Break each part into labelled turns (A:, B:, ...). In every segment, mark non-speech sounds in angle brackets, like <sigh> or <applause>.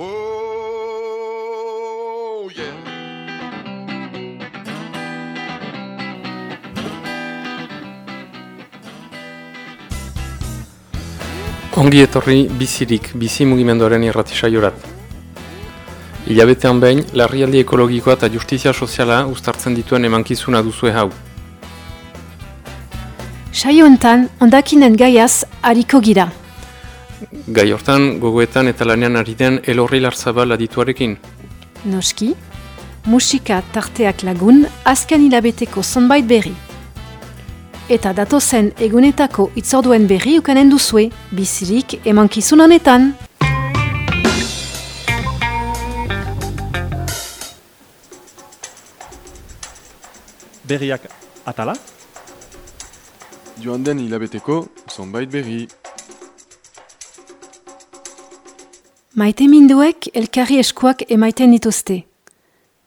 A: Oh, yeah.
B: Ongi etorri bizirik, bizi mugimenduaren irratisaiorat. Ilabetean behin, larrialdi ekologikoa eta justizia soziala uztartzen dituen emankizuna duzue hau.
C: Saioentan, ondakinen gaiaz hariko gira.
B: Gai hortan, gogoetan eta lanean ari den elorri larzabal adituarekin.
C: Noski, musika tarteak lagun azken hilabeteko zonbait berri. Eta datozen egunetako itzorduen berri ukanen duzue, bizirik emankizun honetan.
D: berriak atala,
A: Joan den hilabeteko, zonbait berri.
C: Maite minduek elkarri eskuak emaiten dituzte.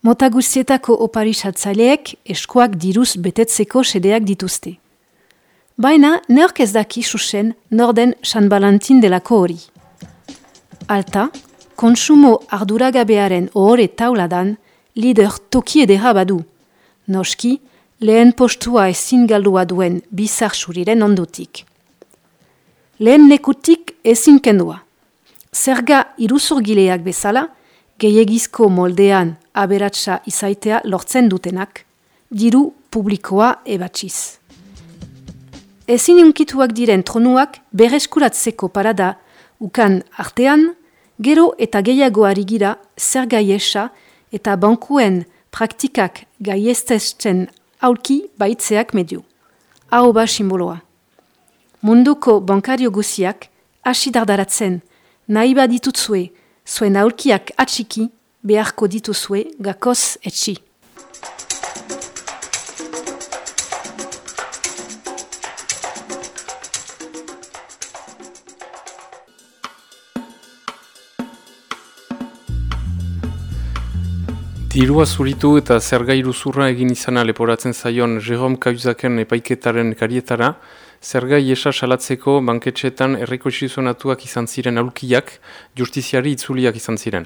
C: Mota guztietako oparisatzaileek eskuak diruz betetzeko sedeak dituzte. Baina, neork ez daki susen norden San Valentin delako hori. Alta, konsumo arduragabearen ohore tauladan, lider toki edera badu. Noski, lehen postua ezin galdua duen bizar suriren ondutik. Lehen lekutik ezin kendua. Zerga iruzurgileak bezala, gehiagizko moldean aberatsa izaitea lortzen dutenak, diru publikoa ebatxiz. Ezin unkituak diren tronuak bereskuratzeko parada ukan artean, gero eta gehiago ari gira zer gaiesa eta bankuen praktikak gaiestesten aurki baitzeak medio. Hau ba simboloa. Munduko bankario guziak hasi dardaratzen nahi baditutzue zuen aurkiak atxiki beharko dituzue gakoz etxi.
B: Dirua zuritu eta zerga iruzurra egin izana leporatzen zaion Jerome Kauzaken epaiketaren karietara, zerga iesa salatzeko banketxetan errekosizonatuak izan ziren aulkiak, justiziari itzuliak izan ziren.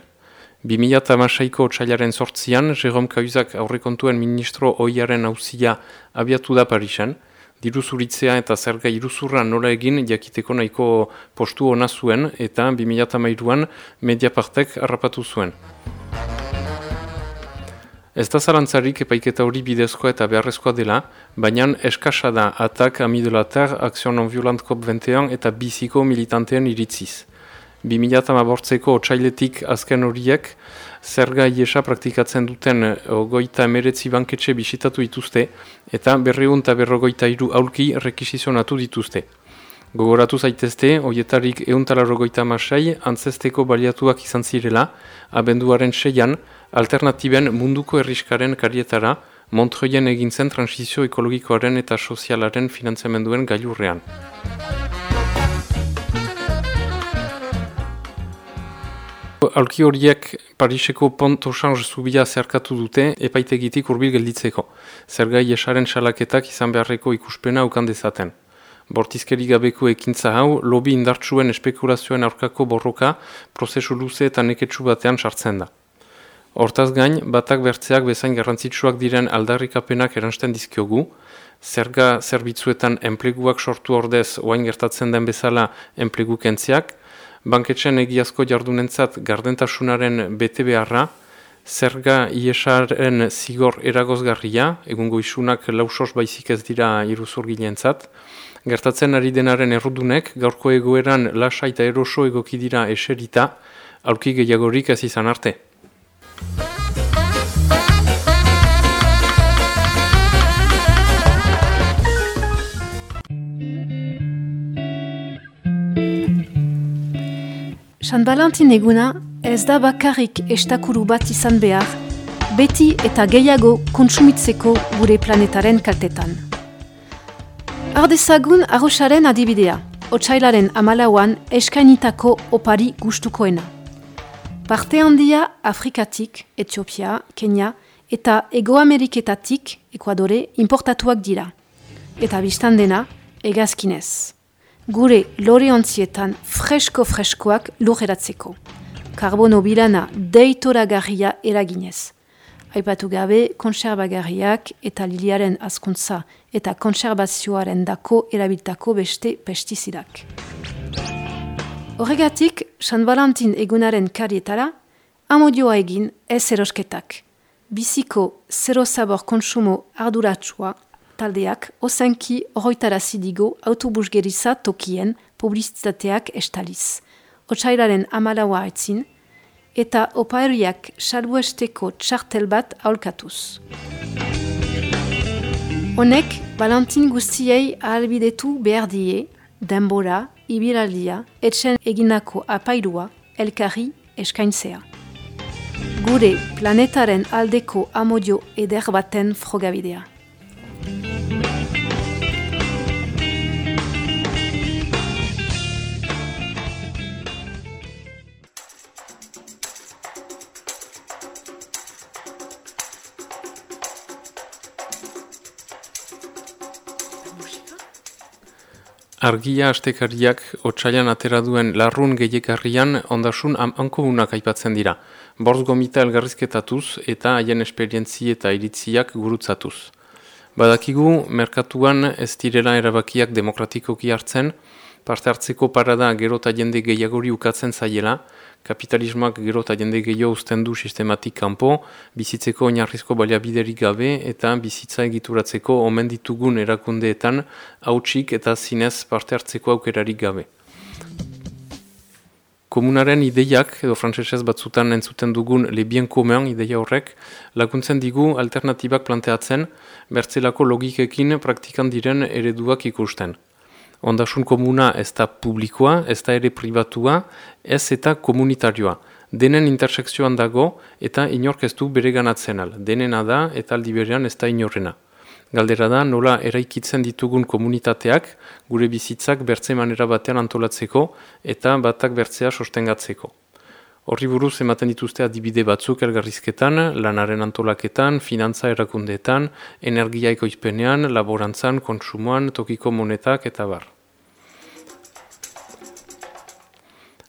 B: 2008ko txailaren sortzian, Jerome Kauzak aurrekontuen ministro oiaren hauzia abiatu da Parisen, diru zuritzea eta zerga iruzurra nola egin jakiteko nahiko postu ona zuen eta 2008an Mediapartek harrapatu zuen. Ez da zarantzarik epaiketa hori bidezkoa eta beharrezkoa dela, baina eskasa da atak amidolater Action Non-Violent COP21 eta biziko militanteen iritziz. 2008ko otxailetik azken horiek, zerga iesa praktikatzen duten ogoita emeretzi banketxe bisitatu dituzte eta berreun eta berrogoita iru aulki rekisizionatu dituzte. Gogoratu zaitezte, hoietarik euntalarrogoita masai, antzesteko baliatuak izan zirela, abenduaren seian, alternatiben munduko erriskaren karietara, Montreuien egin zen transizio ekologikoaren eta sozialaren finanziamenduen gailurrean. Alki horiek Pariseko Pont Osange zubia zerkatu dute epaitegitik urbil gelditzeko. Zergai esaren salaketak izan beharreko ikuspena ukan dezaten. Bortizkeri gabeko ekintza hau, lobi indartsuen espekulazioen aurkako borroka prozesu luze eta neketsu batean sartzen da. Hortaz gain, batak bertzeak bezain garrantzitsuak diren aldarrikapenak eransten dizkiogu, zerga zerbitzuetan enpleguak sortu ordez oain gertatzen den bezala enplegu kentziak, banketxen egiazko jardunentzat gardentasunaren bete beharra, zerga iesaren zigor eragozgarria, egungo isunak lausos baizik ez dira iruzur gileentzat, gertatzen ari denaren errudunek gaurko egoeran lasa eta eroso egoki dira eserita, aurki gehiagorik ez izan arte.
C: San Valentin eguna ez da bakarrik estakuru bat izan behar, beti eta gehiago kontsumitzeko gure planetaren kaltetan. Ardezagun arrosaren adibidea, otsailaren amalauan eskainitako opari gustukoena. Parte handia Afrikatik, Etiopia, Kenya eta Ego Ameriketatik, Ekuadore, importatuak dira. Eta biztan dena, egazkinez. Gure lore ontzietan fresko-freskoak lurreratzeko. karbono bilana deitoragarria eraginez. Aipatu gabe, konserbagarriak eta liliaren azkuntza eta konserbazioaren dako erabiltako beste pestizidak. Horregatik, San Valentin egunaren karietara, amodioa egin ez erosketak. Biziko zero sabor konsumo arduratsua taldeak ozenki horroitarazi digo autobus geriza tokien publizitateak estaliz. Otsairaren amalaua etzin, eta opaeriak salbuesteko txartel bat aholkatuz. Honek, Valentin guztiei ahalbidetu behar die, denbora, ibilaldia, etxen eginako apairua, elkarri eskaintzea. Gure planetaren aldeko amodio eder baten frogabidea.
B: Argia astekariak otsailan atera duen larrun gehiekarrian ondasun hankomunak aipatzen dira. Borz gomita elgarrizketatuz eta haien esperientzi eta iritziak gurutzatuz. Badakigu, merkatuan ez direla erabakiak demokratikoki hartzen, parte hartzeko parada gero eta jende gehiagori ukatzen zaiela, kapitalismoak gero eta jende gehiago uzten du sistematik kanpo, bizitzeko oinarrizko baliabiderik gabe eta bizitza egituratzeko omen ditugun erakundeetan hautsik eta zinez parte hartzeko aukerarik gabe. Komunaren ideiak, edo frantzesez batzutan entzuten dugun lebien komen ideia horrek, laguntzen digu alternatibak planteatzen, bertzelako logikekin praktikan diren ereduak ikusten. Ondasun komuna ez da publikoa, ez da ere privatua, ez eta komunitarioa. Denen intersekzioan dago eta inork ez du bere ganatzen al. Denena da eta aldi berean ez da inorrena. Galdera da nola eraikitzen ditugun komunitateak gure bizitzak bertze manera batean antolatzeko eta batak bertzea sostengatzeko. Horri buruz ematen dituzte adibide batzuk elgarrizketan, lanaren antolaketan, finantza erakundeetan, energia ekoizpenean, laborantzan, konsumoan, tokiko monetak eta bar.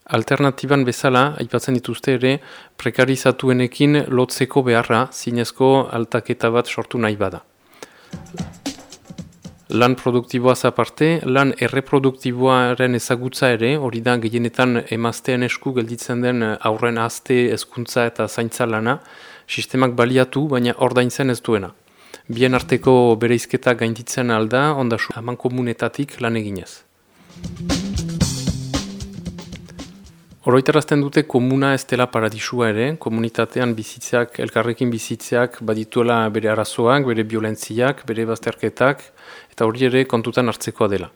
B: Alternatiban bezala, aipatzen dituzte ere, prekarizatuenekin lotzeko beharra, zinezko altaketa bat sortu nahi bada. Lan produktiboa zaparte, lan erreproduktiboaren ezagutza ere, hori da gehienetan emaztean esku gelditzen den aurren azte ezkuntza eta zaintza lana, sistemak baliatu, baina ordaintzen ez duena. Bien arteko bereizketa gainditzen alda, ondasu, haman komunetatik lan eginez. Oroitarazten dute komuna ez dela paradisua ere, komunitatean bizitzeak, elkarrekin bizitzeak badituela bere arazoak, bere violentziak, bere bazterketak, eta hori ere kontutan hartzekoa dela.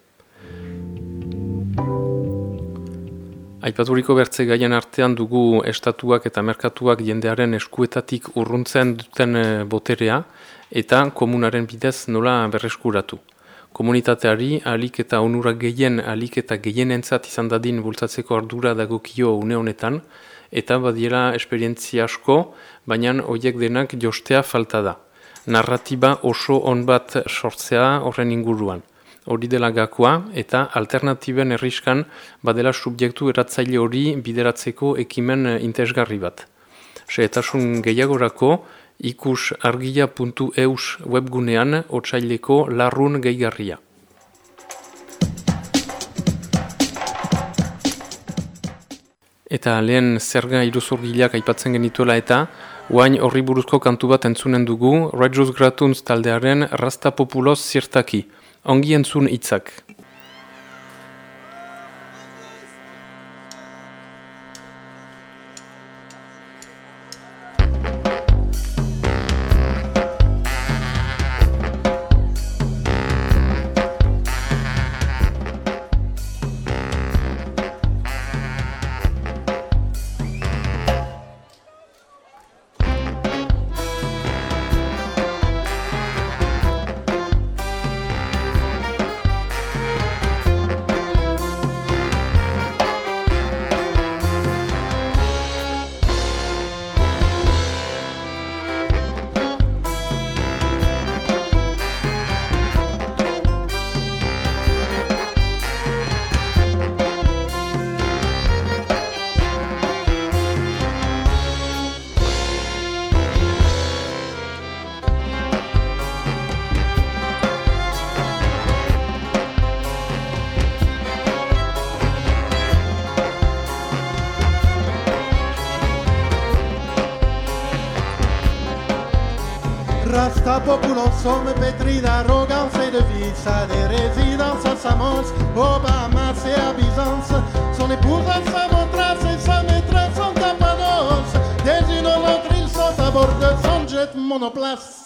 B: Aipaturiko bertze gaien artean dugu estatuak eta merkatuak jendearen eskuetatik urruntzen duten eh, boterea, eta komunaren bidez nola berreskuratu komunitateari alik eta onurak gehien alik eta gehien entzat izan dadin bultatzeko ardura dagokio une honetan, eta badiela esperientzia asko, baina horiek denak jostea falta da. Narratiba oso on bat sortzea horren inguruan. Hori dela gakoa eta alternatiben erriskan badela subjektu eratzaile hori bideratzeko ekimen intesgarri bat. Seetasun gehiagorako, ikus argia.eus webgunean otsaileko larrun gehigarria. Eta lehen zerga iruzurgileak aipatzen genituela eta guain horri buruzko kantu bat entzunen dugu Rajus Gratuntz taldearen Rasta Populoz zirtaki. Ongi entzun hitzak.
E: Sommes pétris d'arrogance et de vice À des résidences à Samos, Obama et à Byzance. Son épouse à Samothrace et sa maîtresse en Cappadoce. Des unes aux autres ils sont à bord de son jet monoplace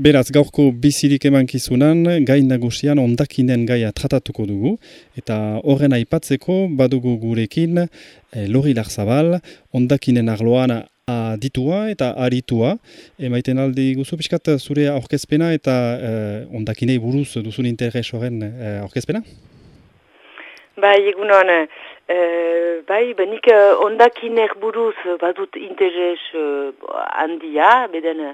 D: Beraz, gaurko bizirik emankizunan, gai nagusian ondakinen gaia tratatuko dugu, eta horren aipatzeko badugu gurekin eh, Lori Larzabal, ondakinen arloan aditua eta aritua. Emaiten aldi guzu pixkat zure aurkezpena eta eh, ondakinei buruz duzun interes horren eh, aurkezpena?
F: Bai, egunon, eh, bai, benik ondakiner buruz badut interes handia, beden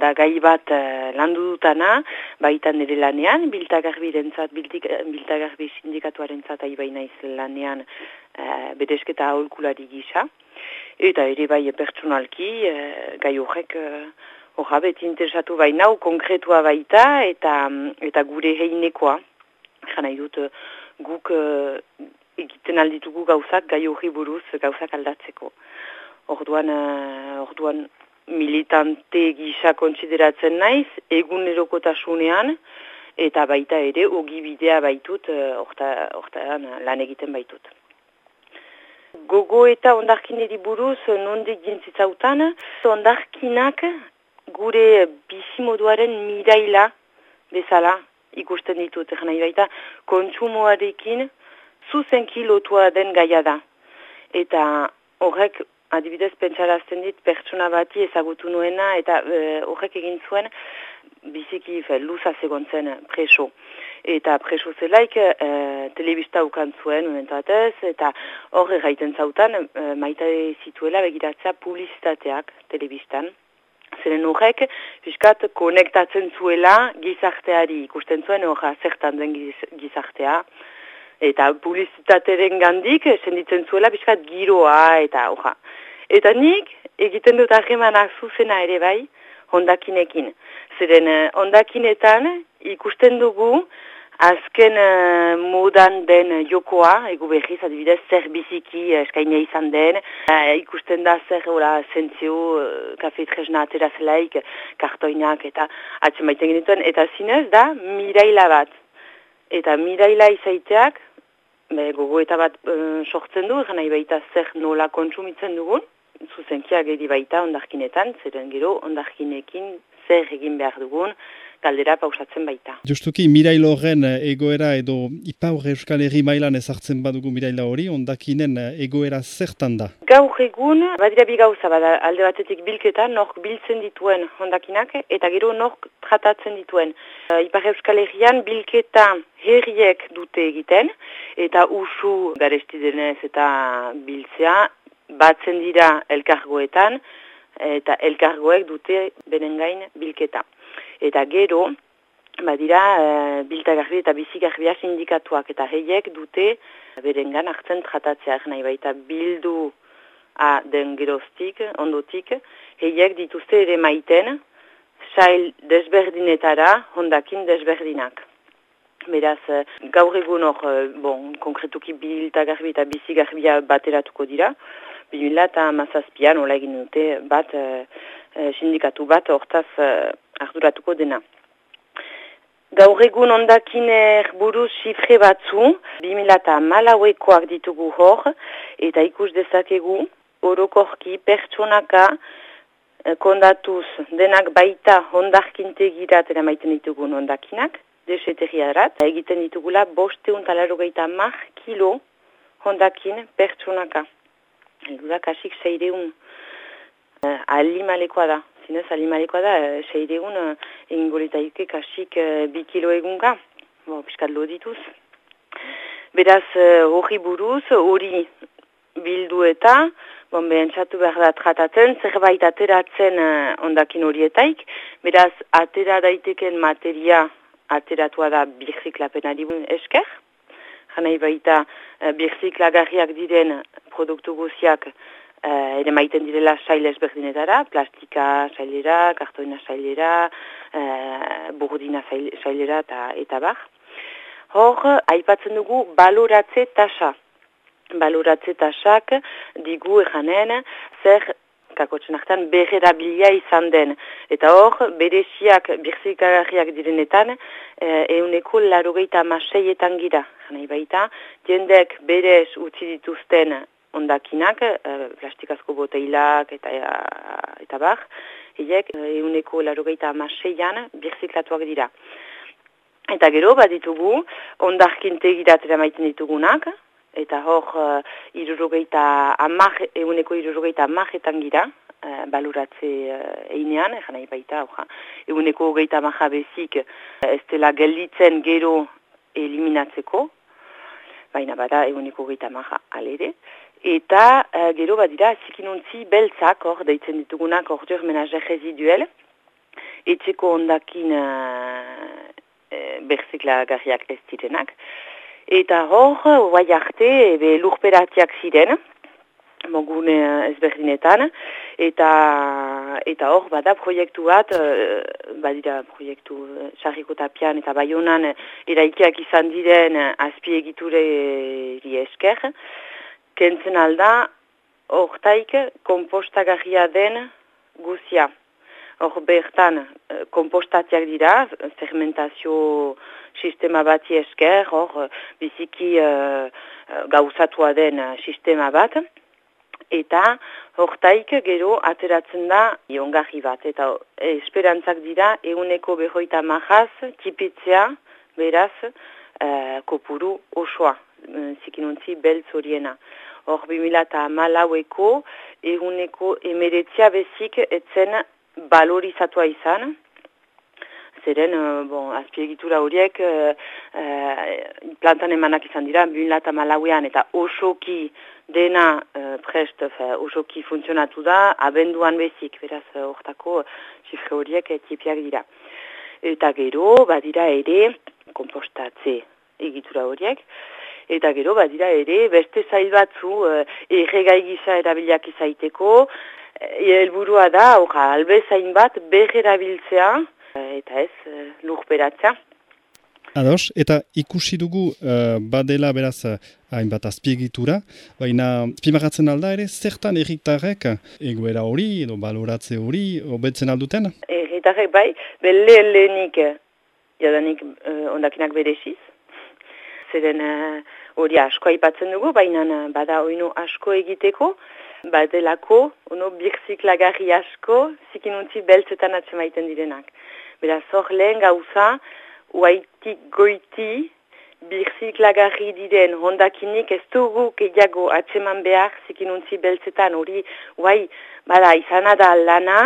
F: da gai bat eh, landu dutana, baitan ere lanean, biltagarbirentzat, biltik- biltagarbi sindikatuarentzat ari bainaiz lanean eh, bedesketa aholkulari gisa. Eta ere bai pertsonalki, eh, gai horrek eh, horra beti interesatu bainau, konkretua baita eta, eta gure heinekoa. Dut, eh, guk eh, egiten alditugu gauzak gai horri buruz gauzak aldatzeko. Orduan, eh, orduan militante gisa kontsideratzen naiz, egunerokotasunean, eta baita ere ogibidea baitut, eh, horta, hortan lan egiten baitut. Gogo eta ondarkineri buruz nondik jintzitzautan, ondarkinak gure bizimoduaren miraila bezala ikusten ditut, nahi baita, kontsumoarekin zuzenki lotua den gaia da. Eta horrek adibidez pentsarazten dit pertsona bati ezagutu nuena eta e, horrek egin zuen biziki fe, luza segon zen preso. Eta preso zelaik e, telebista ukan zuen unentatez eta horre gaiten zautan e, maita zituela begiratzea publizitateak telebistan Zeren horrek, piskat, konektatzen zuela gizarteari ikusten zuen, horra zertan den giz- gizartea. Eta publizitateren gandik, senditzen zuela, piskat, giroa, eta horra. Eta nik, egiten dut harremanak zuzena ere bai, hondakinekin. Zeren, eh, hondakinetan ikusten dugu, azken eh, modan den jokoa, egu behiz, adibidez, zer biziki eh, eskainea izan den, eh, ikusten da zer, ora, zentzio, uh, kafe tresna atera zelaik, kartoinak eta atzen baiten genituen, eta zinez da, miraila bat. Eta miraila izaiteak, be, gogo eta bat eh, sortzen du, gana baita zer nola kontsumitzen dugun, zuzenkiak edi baita ondarkinetan, zeren gero ondarkinekin zer egin behar dugun, galdera pausatzen baita.
D: Justuki, mirail horren eh, egoera edo ipaur euskal herri mailan ezartzen badugu miraila hori, ondakinen eh, egoera zertan da?
F: Gaur egun, badira bi gauza bada, alde batetik bilketa, nork biltzen dituen hondakinak, eta gero nork tratatzen dituen. Uh, Ipar Euskal Herrian bilketa herriek dute egiten, eta usu garesti denez eta biltzea, batzen dira elkargoetan, eta elkargoek dute beren gain bilketa. Eta gero, badira, e, biltagarbi eta bizigarbia sindikatuak. Eta heiek dute berengan hartzen tratatzeak nahi baita bildu a den geroztik, ondotik, heiek dituzte ere maiten, sail desberdinetara, hondakin desberdinak. Beraz, eh, gaur egun hor, eh, bon, konkretuki biltagarbi eta bizigarbia bateratuko dira, Bimila eta mazazpian, hola egin dute, bat, eh, eh, sindikatu bat, hortaz eh, arduratuko dena. Gaur egun ondakiner buruz xifre batzu, 2000 malauekoak ditugu hor, eta ikus dezakegu, orokorki pertsonaka eh, kondatuz denak baita hondarkintegirat eramaiten ditugun ondakinak, deseteriarat, egiten ditugula bosteun talarrogeita mar kilo hondakin pertsonaka. Kasik seireun uh, alimalekoa da. Zinez, alimalekoa da, uh, seireun uh, egingo litaike kasik uh, bi kilo egunga. Bo, piskat lo dituz. Beraz, hori buruz, hori bildu eta, bon, behentzatu behar da tratatzen, zerbait ateratzen uh, ondakin horietaik. Beraz, atera daiteken materia ateratua da birziklapenari esker. Janai baita, uh, birziklagarriak diren produktu guziak uh, ere maiten direla sail ezberdinetara, plastika sailera, kartoina sailera, uh, burdina sail, sailera eta, eta bar. Hor, aipatzen dugu baloratze tasa. Baloratze tasak digu ejanen zer kakotzen hartan berrerabilia izan den. Eta hor, bereziak birzikagarriak direnetan, eh, euneko larogeita maseietan gira. Janai baita, jendek berez utzi dituzten ondakinak, eh, plastikazko boteilak eta, eta bar, hiek euneko larogeita maseian birziklatuak dira. Eta gero, baditugu, ondarkintegiratera maiten ditugunak, eta hor uh, irurogeita amar, eguneko irurogeita amaretan gira, uh, baluratze einean, egan nahi baita, oja, eguneko hogeita amaja bezik ez dela gelditzen gero eliminatzeko, baina bada eguneko hogeita amaja alere, eta uh, gero badira zikinontzi beltzak, hor, deitzen ditugunak, hor dur menajer residuel, etxeko ondakin uh, berzikla garriak ez direnak, Eta hor, guai arte, ebe lurperatiak ziren, mogune ezberdinetan, eta eta hor, bada proiektu bat, badira proiektu sarriko tapian eta baionan eraikiak izan diren azpiegiture esker, kentzen alda, hortaik kompostagarria den guzia. Hor bertan, kompostatiak dira, fermentazio sistema bati esker, hor biziki uh, gauzatua den sistema bat, eta hortaik gero ateratzen da iongarri bat, eta esperantzak dira eguneko behoita majaz, tipitzea, beraz, uh, kopuru osoa, zikinontzi beltz horiena. Hor 2008ko eguneko emeretzia bezik etzen balorizatua izan, zeren, uh, bon, azpiegitura horiek uh, uh, plantan emanak izan dira, bin lata malauean eta osoki dena uh, prest, uh, osoki funtzionatu da, abenduan bezik, beraz, hortako xifre horiek etipiak dira. Eta gero, badira ere, kompostatze egitura horiek, eta gero, badira ere, beste zail batzu, uh, erregai gisa erabiliak izaiteko, helburua da, orra, albezain bat, berrerabiltzea, eta ez lurperatza.
D: Ados, eta ikusi dugu uh, badela beraz hainbat azpiegitura, baina azpimagatzen alda ere, zertan erritarrek egoera hori edo baloratze hori hobetzen alduten?
F: Erritarrek bai, belle lehenik jadanik uh, ondakinak bereziz, zeren hori uh, asko aipatzen dugu, baina bada oino asko egiteko, badelako, ono birziklagarri asko, zikinuntzi beltzetan atzemaiten direnak. Beraz, hor lehen gauza, uaitik goiti, birziklagarri diren hondakinik ez dugu gehiago atseman behar zikinuntzi beltzetan hori, uai, bada, izan da lana,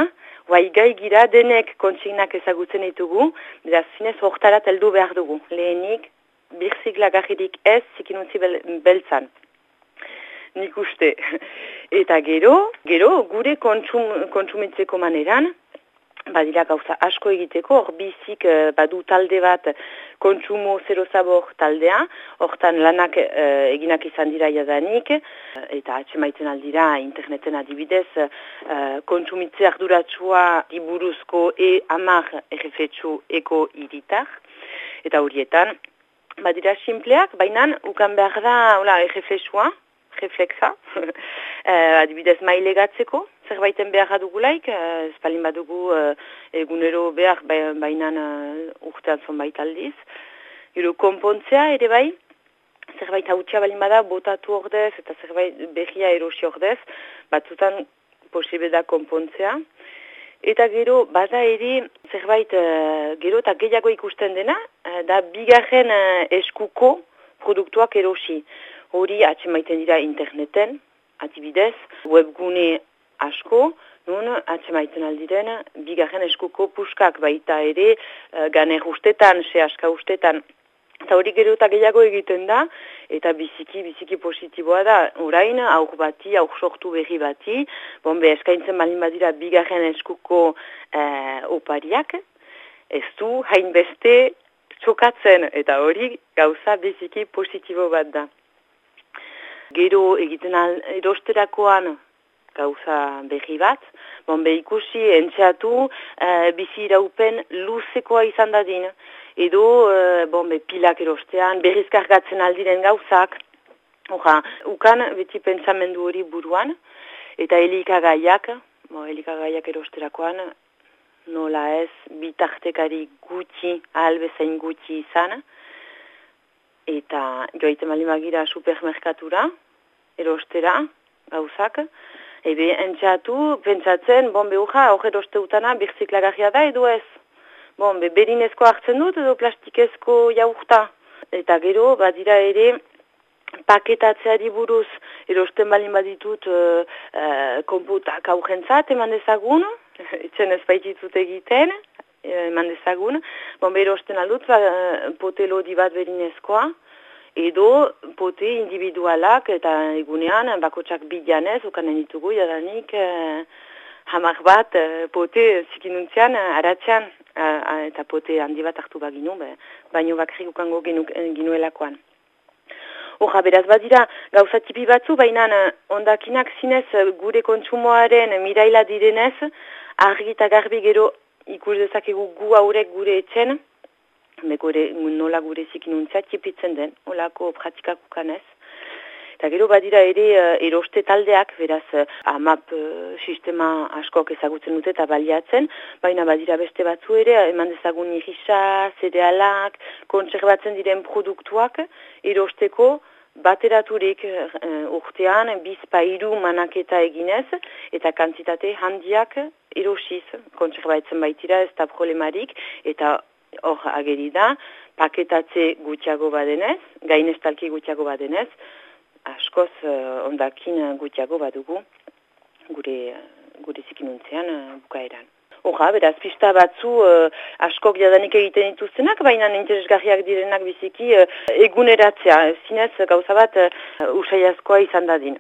F: uai gai gira denek kontsignak ezagutzen ditugu, beraz, zinez hortara teldu behar dugu. Lehenik, birziklagarririk ez zikinuntzi bel beltzan. Nik uste. <laughs> Eta gero, gero, gure kontsum, kontsumitzeko maneran, badira gauza asko egiteko, hor bizik uh, badu talde bat kontsumo zero zabor taldea, hortan lanak uh, eginak izan dira jadanik, uh, eta atxemaiten aldira interneten adibidez, uh, kontsumitze arduratsua iburuzko e amar errefetxu eko iritar, eta horietan, badira simpleak, baina ukan behar da hola, errefetxua, reflexa, <laughs> adibidez mailegatzeko, zerbaiten behar dugulaik, uh, espalin badugu uh, egunero behar bainan uh, urtean zonbait aldiz. Gero konpontzea ere bai, zerbait hautsia balin bada botatu ordez eta zerbait berria erosi ordez, batzutan posible konpontzea. Eta gero, bada ere, zerbait, uh, gero eta gehiago ikusten dena, uh, da bigarren uh, eskuko produktuak erosi. Hori atxemaiten dira interneten, atibidez, webgune asko, nun atzemaiten aldiren, bigarren eskuko puskak baita ere, uh, ganer ustetan, se aska ustetan, eta hori gero eta gehiago egiten da, eta biziki, biziki positiboa da, orain, aur bati, aur sortu berri bati, bombe eskaintzen balin badira bigarren eskuko uh, opariak, ez du hainbeste txokatzen, eta hori gauza biziki positibo bat da. Gero egiten al, erosterakoan gauza berri bat, bon, ikusi entxeatu uh, bizi iraupen luzekoa izan dadin, edo uh, bon, be, pilak erostean, berrizkargatzen aldiren gauzak, Oja, ukan beti pentsamendu hori buruan, eta helikagaiak, bo, helikagaiak erosterakoan, nola ez, bitartekari gutxi, albezain gutxi izan, eta joaiten malimagira supermerkatura, erostera, gauzak, ebe entxatu, pentsatzen, bon, behuja, hor eroste utana, birziklagarria da, edo ez. Bon, be, berinezko hartzen dut, edo plastikezko jaurta. Eta gero, badira ere, paketatzeari buruz, erosten balin baditut, uh, uh, komputak aurrentzat, eman dezagun, <laughs> etxen ez baititut egiten, eman dezagun, bon, be, erosten aldut, ba, potelo di bat berinezkoa, edo pote individualak eta egunean bakotsak bilanez ukanen ditugu jadanik eh, hamar bat eh, pote zikinuntzean aratzean eh, eta pote handi bat hartu baginu, be, baino bakrik ukango eh, ginuelakoan. Horra, beraz badira gauza tipi batzu, baina ondakinak zinez gure kontsumoaren miraila direnez, argi eta garbi gero ikus dezakegu gu haurek gure etxen, megore, nola gure zikinuntzia txipitzen den, olako pratikak ukanez. Eta gero badira ere uh, eroste taldeak, beraz uh, amap uh, sistema askok ezagutzen dute eta baliatzen, baina badira beste batzu ere, eman dezagun irisa, zerealak, kontserbatzen diren produktuak erosteko, bateraturik urtean bizpairu manaketa eginez eta kantitate handiak erosiz kontserbatzen baitira ez da problemarik eta hor ageri da, paketatze gutxiago badenez, gainestalki gutxiago badenez, askoz uh, ondakin gutxiago badugu gure, gure zikinuntzean uh, bukaeran. Hora, beraz, pista batzu uh, askok jadanik egiten dituztenak, baina interesgarriak direnak biziki uh, eguneratzea, zinez gauza bat uh, usaiazkoa izan dadin.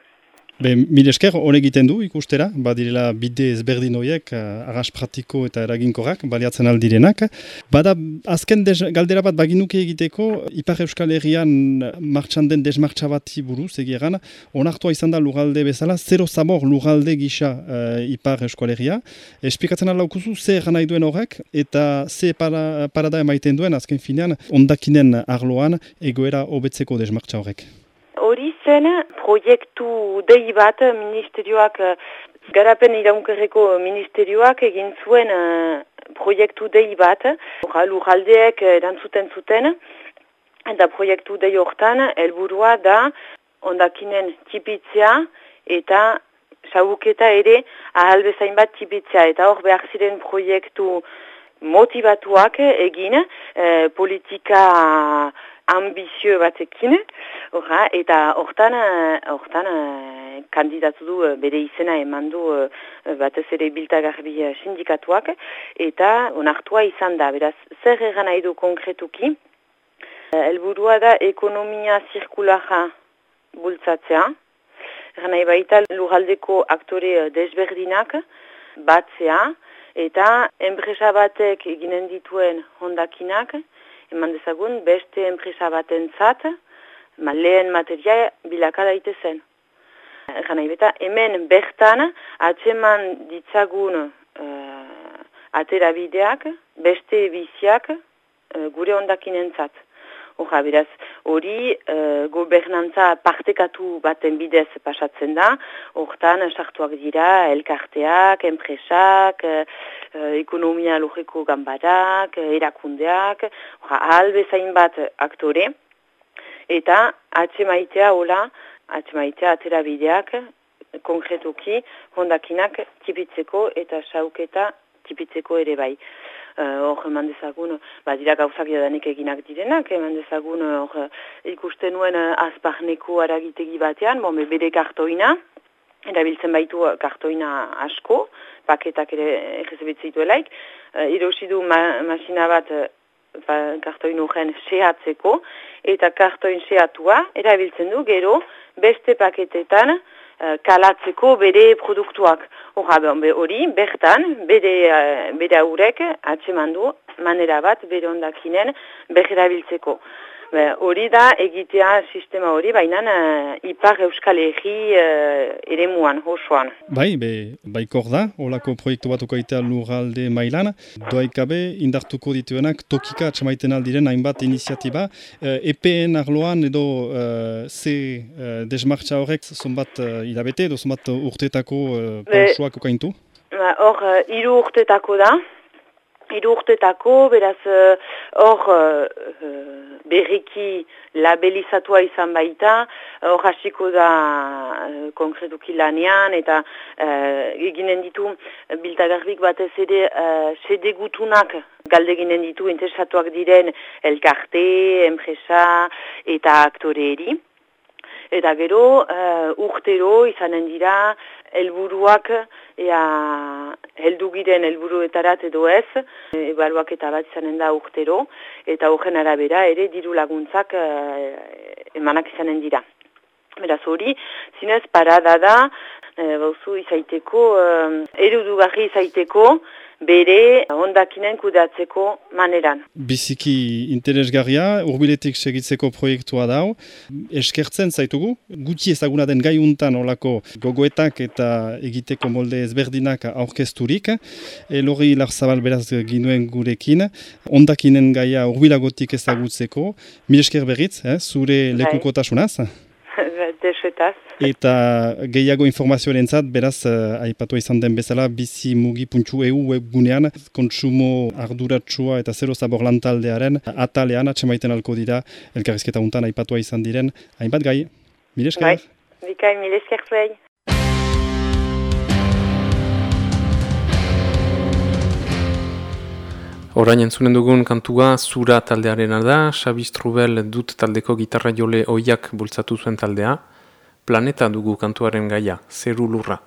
D: Be, mil esker, hor egiten du ikustera, badirela bide ezberdin horiek, uh, agas pratiko eta eraginkorrak, baliatzen aldirenak. Bada, azken dez, galdera bat baginuke egiteko, Ipar Euskal Herrian martxan den desmartxa bati buruz, egieran, onartua izan da lugalde bezala, zero zabor lugalde gisa uh, Ipar Euskal Herria. Esplikatzen alaukuzu, ze eran nahi duen horrek, eta ze para, parada emaiten duen, azken finean, ondakinen arloan, egoera hobetzeko desmartxa horrek.
F: Zen proiektu dei bat ministerioak, eh, garapen iraunkerreko ministerioak egin zuen uh, proiektu dei bat, lujaldeek erantzuten zuten, eta proiektu dei hortan helburua da ondakinen tipitzea eta sauketa ere ahal bezain bat tipitzea. Eta hor behar ziren proiektu motivatuak egin, eh, politika ambizio batekin, orra, eta hortan, hortan kandidatu du bere izena eman du batez ere biltagarbi sindikatuak, eta onartua izan da, beraz, zer egan nahi du konkretuki, helburua da ekonomia zirkulara bultzatzea, egan nahi baita lugaldeko aktore desberdinak batzea, eta enpresa batek eginen dituen hondakinak, eman dezagun beste enpresa baten zat, ma lehen materia bilaka daitezen. Egan nahi beta, hemen bertan atseman ditzagun uh, atera bideak, beste biziak uh, gure ondakinen Hora, beraz, hori uh, gobernantza partekatu baten bidez pasatzen da, hortan sartuak dira elkarteak, enpresak, uh, ekonomia logiko gambarak, erakundeak, hora, ahal bat aktore, eta atxemaitea hola, atxemaitea atera bideak, konkretuki, hondakinak tipitzeko eta sauketa tipitzeko ere bai hor uh, eman dezagun, ba, dira gauzak jadanik eginak direnak, eman dezagun hor ikusten nuen azparneko aragitegi batean, bon, bere kartoina, erabiltzen baitu kartoina asko, paketak ere egizebitzeitu elaik, uh, irosi du ma masina bat uh, kartoin urren sehatzeko, eta kartoin sehatua erabiltzen du gero beste paketetan, kalatzeko bere produktuak. Hori, bertan, bere, bere aurrek atsemandu manera bat bere ondakinen beherabiltzeko. Hori da egitea sistema hori, baina uh, ipar euskal egi uh, ere muan, osoan.
D: Bai, be, baikor da, holako proiektu bat okaitea lurralde mailan. Doaikabe, indartuko dituenak tokika atxamaiten aldiren hainbat iniziatiba. Uh, EPN arloan edo uh, ze uh, desmartza horrek zonbat uh, hilabete edo zonbat urtetako uh, pausuak okaintu?
F: Hor, uh, iru urtetako da. Iru urtetako, beraz, hor... Uh, uh, berriki labelizatua izan baita, hor hasiko da uh, konkretuki lanean, eta uh, eginen ditu biltagarbik batez ere uh, sedegutunak galdeginen ditu interesatuak diren elkarte, enpresa eta aktoreeri. Eta gero, uh, urtero izanen dira, helburuak ea heldu giren helburuetarat edo ez, ebaluak eta bat izanen da urtero, eta horren arabera ere diru laguntzak e, emanak izanen dira. Beraz hori, zinez parada da, e, bauzu izaiteko, e, erudugarri izaiteko, bere ondakinen kudatzeko maneran.
D: Biziki interesgarria, urbiletik segitzeko proiektua dau. Eskertzen zaitugu, gutxi ezaguna den gai untan olako gogoetak eta egiteko molde ezberdinak aurkezturik. Elori larzabal beraz ginuen gurekin, ondakinen gaia urbilagotik ezagutzeko. Mil esker berriz, eh, zure bai. lekukotasunaz.
F: Desetaz.
D: Eta gehiago informazioaren zat, beraz, uh, aipatu izan den bezala, bizi mugi.eu webgunean, kontsumo arduratsua eta zero zabor lantaldearen atalean atxemaiten alko dira, elkarrizketa untan aipatua izan diren, hainbat gai, mire esker?
F: Bai, bikai, mire esker zuei.
B: Horain entzunen dugun kantua zura taldearen da, Xabi Strubel dut taldeko gitarra jole oiak bultzatu zuen taldea, planeta dugu kantuaren gaia, zeru lurra.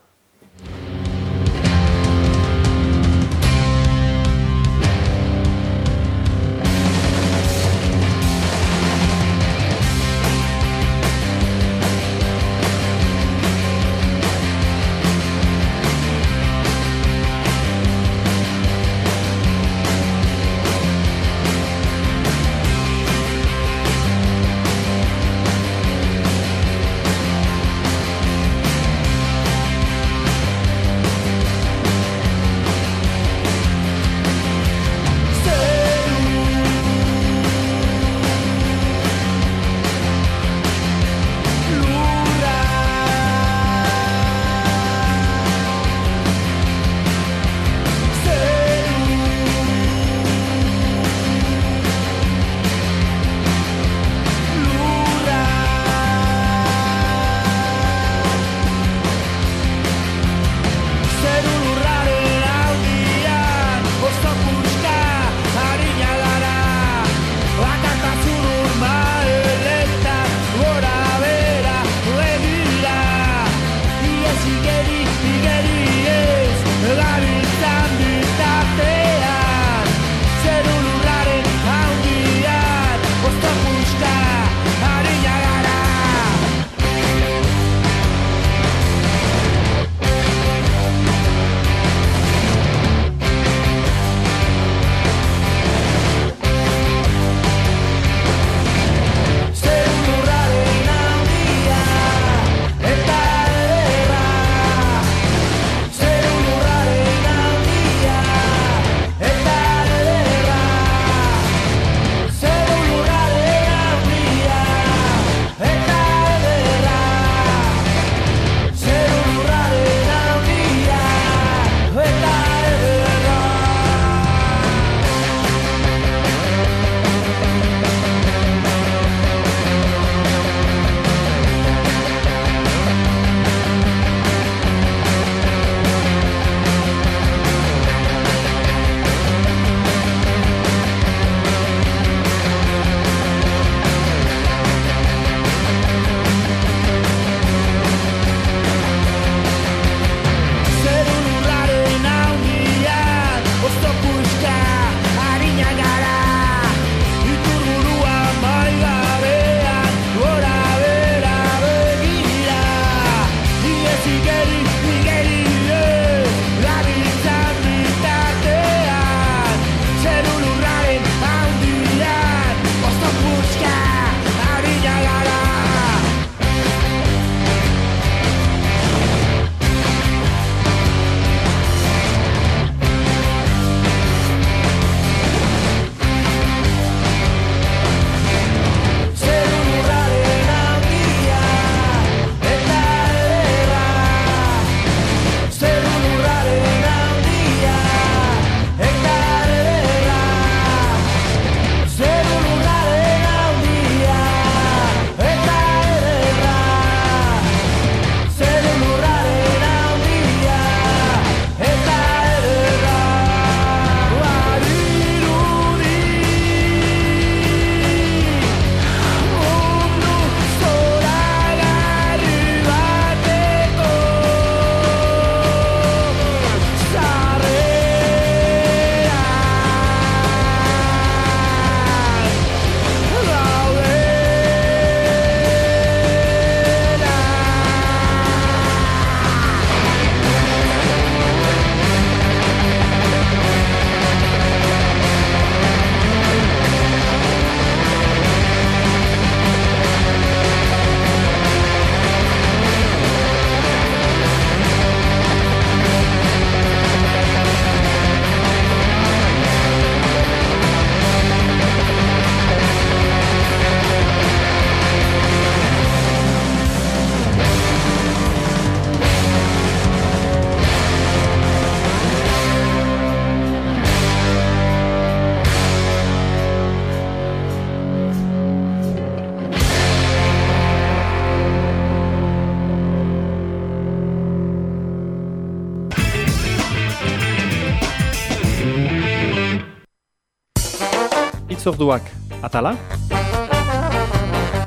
D: Itzorduak atala,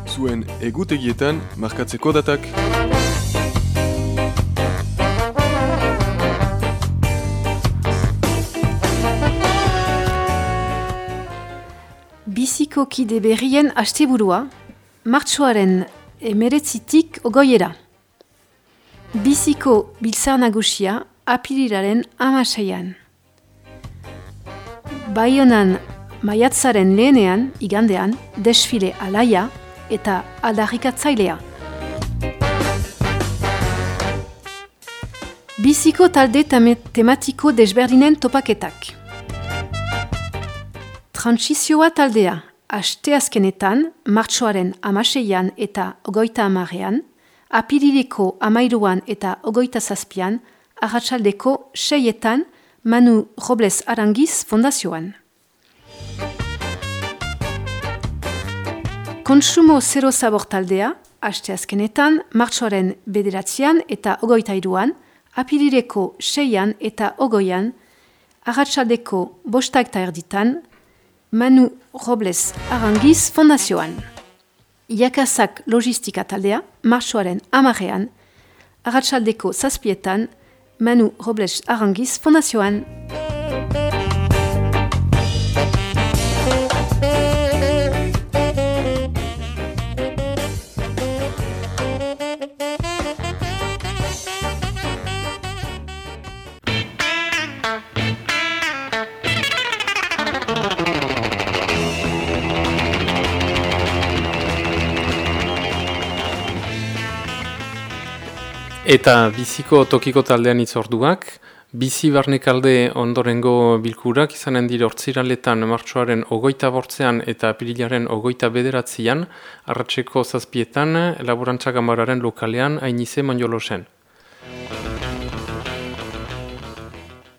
A: Zuen egutegietan markatzeko datak.
C: Biziko kide berrien asteburua, martxoaren emeretzitik ogoiera. Biziko biltzar nagusia apirilaren amaseian. Baionan maiatzaren lehenean, igandean, desfile alaia eta aldarrikatzailea. Biziko talde tematiko desberdinen topaketak. Transizioa taldea, asteazkenetan, martxoaren amaseian eta ogoita amarean, apirileko amairuan eta ogoita zazpian, arratsaldeko seietan, Manu Robles Arangiz Fondazioan. Konsumo zero zabor taldea, asteazkenetan, martxoaren bederatzean eta ogoita iruan, apirileko seian eta ogoian, arratsaldeko bostak erditan, Manu Robles Arangiz Fondazioan. Iakazak logistika taldea, martxoaren amarean, arratsaldeko zazpietan, Manu Robles Arangiz Fondazioan.
B: Eta biziko tokiko taldean itzorduak, bizi barnekalde ondorengo bilkurak izanen dire hortziraletan martxoaren ogoita bortzean eta apirilaren ogoita bederatzean, arratseko zazpietan, laborantzagambararen lokalean hainize manjolosen.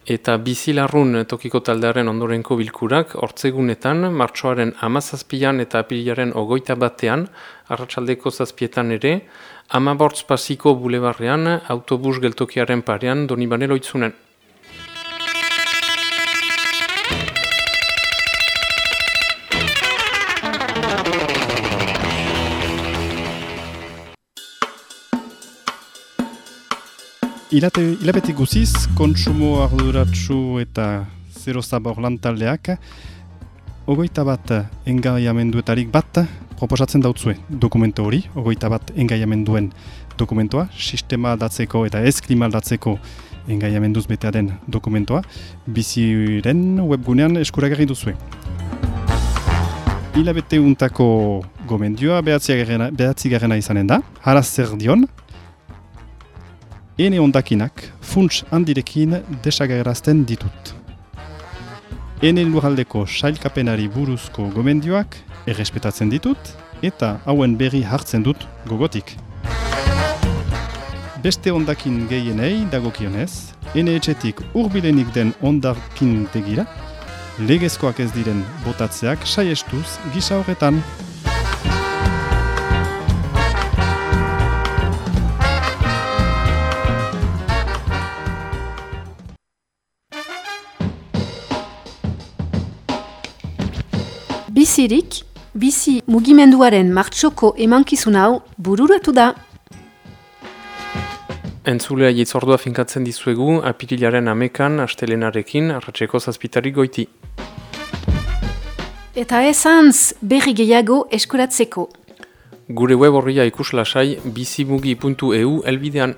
B: Eta bizi larrun tokiko taldearen ondorenko bilkurak, hortzegunetan, martxoaren amazazpian eta apirilaren ogoita batean, arratsaldeko zazpietan ere, Amabortz pasiko bulebarrean, autobus geltokiaren parean Donibane loitzunen.
D: Ilate, hilabete guziz, kontsumo arduratsu eta zero zabor lantaldeak, ogoita bat engaiamenduetarik bat proposatzen dautzue dokumento hori, ogoita bat engaiamenduen dokumentoa, sistema aldatzeko eta ez klima aldatzeko engaiamenduz betea den dokumentoa, biziren webgunean eskuragarri duzue. Hilabete untako gomendioa behatzigarrena izanen da, haraz zer dion, ene ondakinak funts handirekin desagerazten ditut. Ene lurraldeko sailkapenari buruzko gomendioak errespetatzen ditut eta hauen berri hartzen dut gogotik. Beste ondakin gehienei dagokionez, ene etxetik urbilenik den ondakin tegira, legezkoak ez diren botatzeak saiestuz gisa horretan.
C: Bizirik, bizi mugimenduaren martxoko emankizun hau bururatu da.
B: Entzulea jitzordua finkatzen dizuegu, apirilaren amekan, astelenarekin, arratseko zazpitari goiti.
C: Eta ezantz berri gehiago eskuratzeko.
B: Gure web horria ikus lasai bizimugi.eu elbidean.